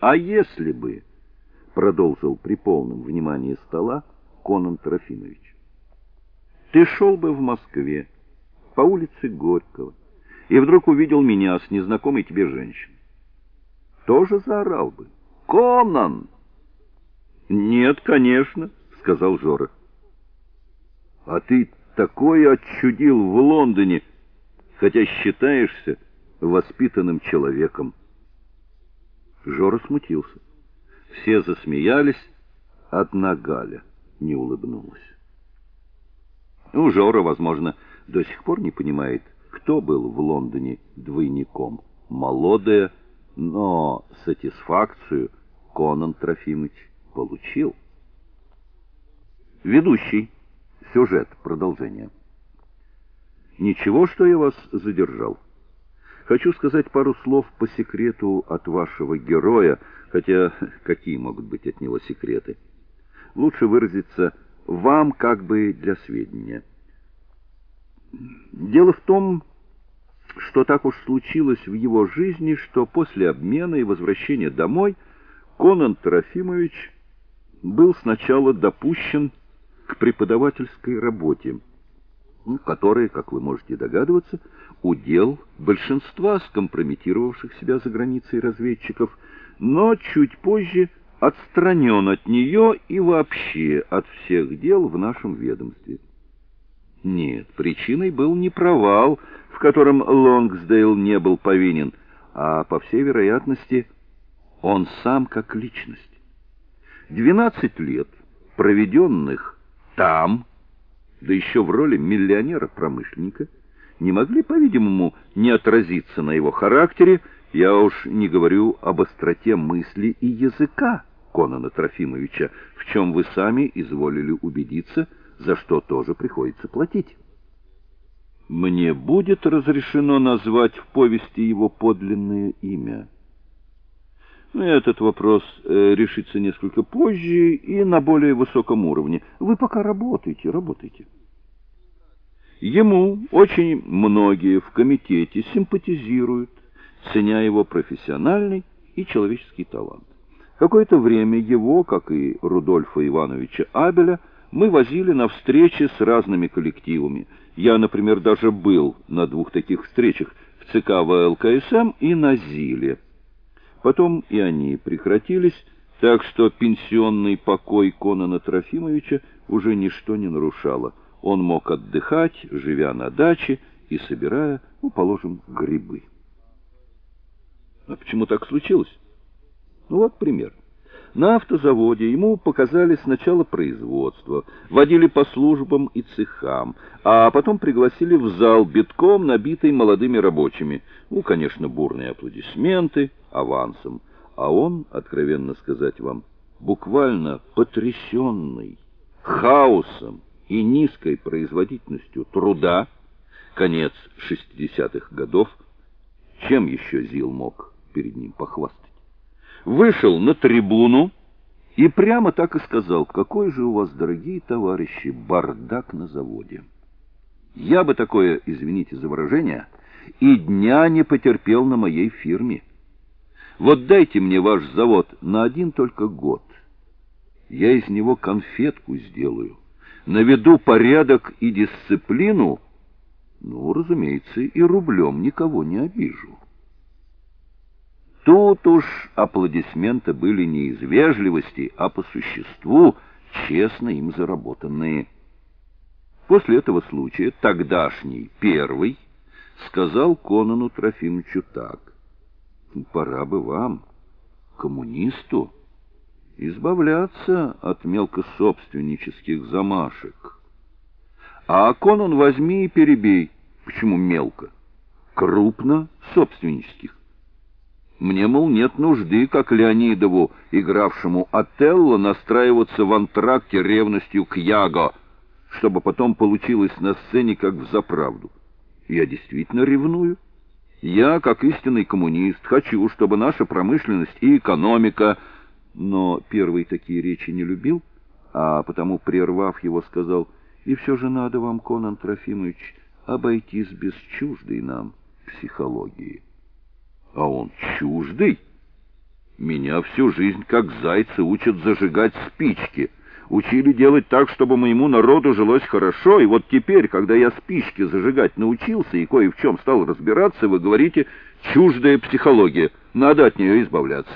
А если бы, продолжил при полном внимании стола Конан Трофимович, ты шел бы в Москве по улице Горького и вдруг увидел меня с незнакомой тебе женщиной. Тоже заорал бы: "Конан!" "Нет, конечно", сказал Жора. "А ты такое отчудил в Лондоне, хотя считаешься воспитанным человеком". Жора смутился. Все засмеялись, одна Галя не улыбнулась. Ну, Жора, возможно, до сих пор не понимает, кто был в Лондоне двойником. Молодая, но сатисфакцию Конан Трофимович получил. Ведущий. Сюжет. Продолжение. Ничего, что я вас задержал. Хочу сказать пару слов по секрету от вашего героя, хотя какие могут быть от него секреты? Лучше выразиться вам как бы для сведения. Дело в том, что так уж случилось в его жизни, что после обмена и возвращения домой Конан Трофимович был сначала допущен к преподавательской работе которые, как вы можете догадываться, удел большинства скомпрометировавших себя за границей разведчиков, но чуть позже отстранен от нее и вообще от всех дел в нашем ведомстве. Нет, причиной был не провал, в котором Лонгсдейл не был повинен, а по всей вероятности, он сам как личность. 12 лет, проведенных там, да еще в роли миллионера-промышленника, не могли, по-видимому, не отразиться на его характере, я уж не говорю об остроте мысли и языка Конана Трофимовича, в чем вы сами изволили убедиться, за что тоже приходится платить. Мне будет разрешено назвать в повести его подлинное имя. Этот вопрос э, решится несколько позже и на более высоком уровне. Вы пока работайте, работайте. Ему очень многие в комитете симпатизируют, ценя его профессиональный и человеческий талант. Какое-то время его, как и Рудольфа Ивановича Абеля, мы возили на встречи с разными коллективами. Я, например, даже был на двух таких встречах в ЦК ВЛКСМ и на ЗИЛе. Потом и они прекратились, так что пенсионный покой Конана Трофимовича уже ничто не нарушало. Он мог отдыхать, живя на даче и собирая, ну, положим, грибы. А почему так случилось? Ну вот пример. На автозаводе ему показали сначала производство, водили по службам и цехам, а потом пригласили в зал битком набитый молодыми рабочими. Ну, конечно, бурные аплодисменты авансом, а он, откровенно сказать вам, буквально потрясенный хаосом и низкой производительностью труда, конец 60-х годов, чем еще Зил мог перед ним похвастать? Вышел на трибуну и прямо так и сказал, какой же у вас, дорогие товарищи, бардак на заводе. Я бы такое, извините за выражение, и дня не потерпел на моей фирме. Вот дайте мне ваш завод на один только год. Я из него конфетку сделаю. Наведу порядок и дисциплину, ну, разумеется, и рублем никого не обижу. Тут уж аплодисменты были не из вежливости, а по существу честно им заработанные. После этого случая тогдашний первый сказал Конану Трофимовичу так: "Пора бы вам, коммунисту, избавляться от мелкособственнических замашек. А Конан возьми и перебей. Почему мелко? Крупно собственнических. Мне, мол, нет нужды, как Леонидову, игравшему Отелло, настраиваться в антракте ревностью к Яго, чтобы потом получилось на сцене как в заправду. Я действительно ревную. Я, как истинный коммунист, хочу, чтобы наша промышленность и экономика... Но первый такие речи не любил, а потому, прервав его, сказал, «И все же надо вам, Конан Трофимович, обойтись без чуждой нам психологии». А он чуждый? Меня всю жизнь, как зайцы, учат зажигать спички. Учили делать так, чтобы моему народу жилось хорошо, и вот теперь, когда я спички зажигать научился и кое в чем стал разбираться, вы говорите «чуждая психология, надо от нее избавляться».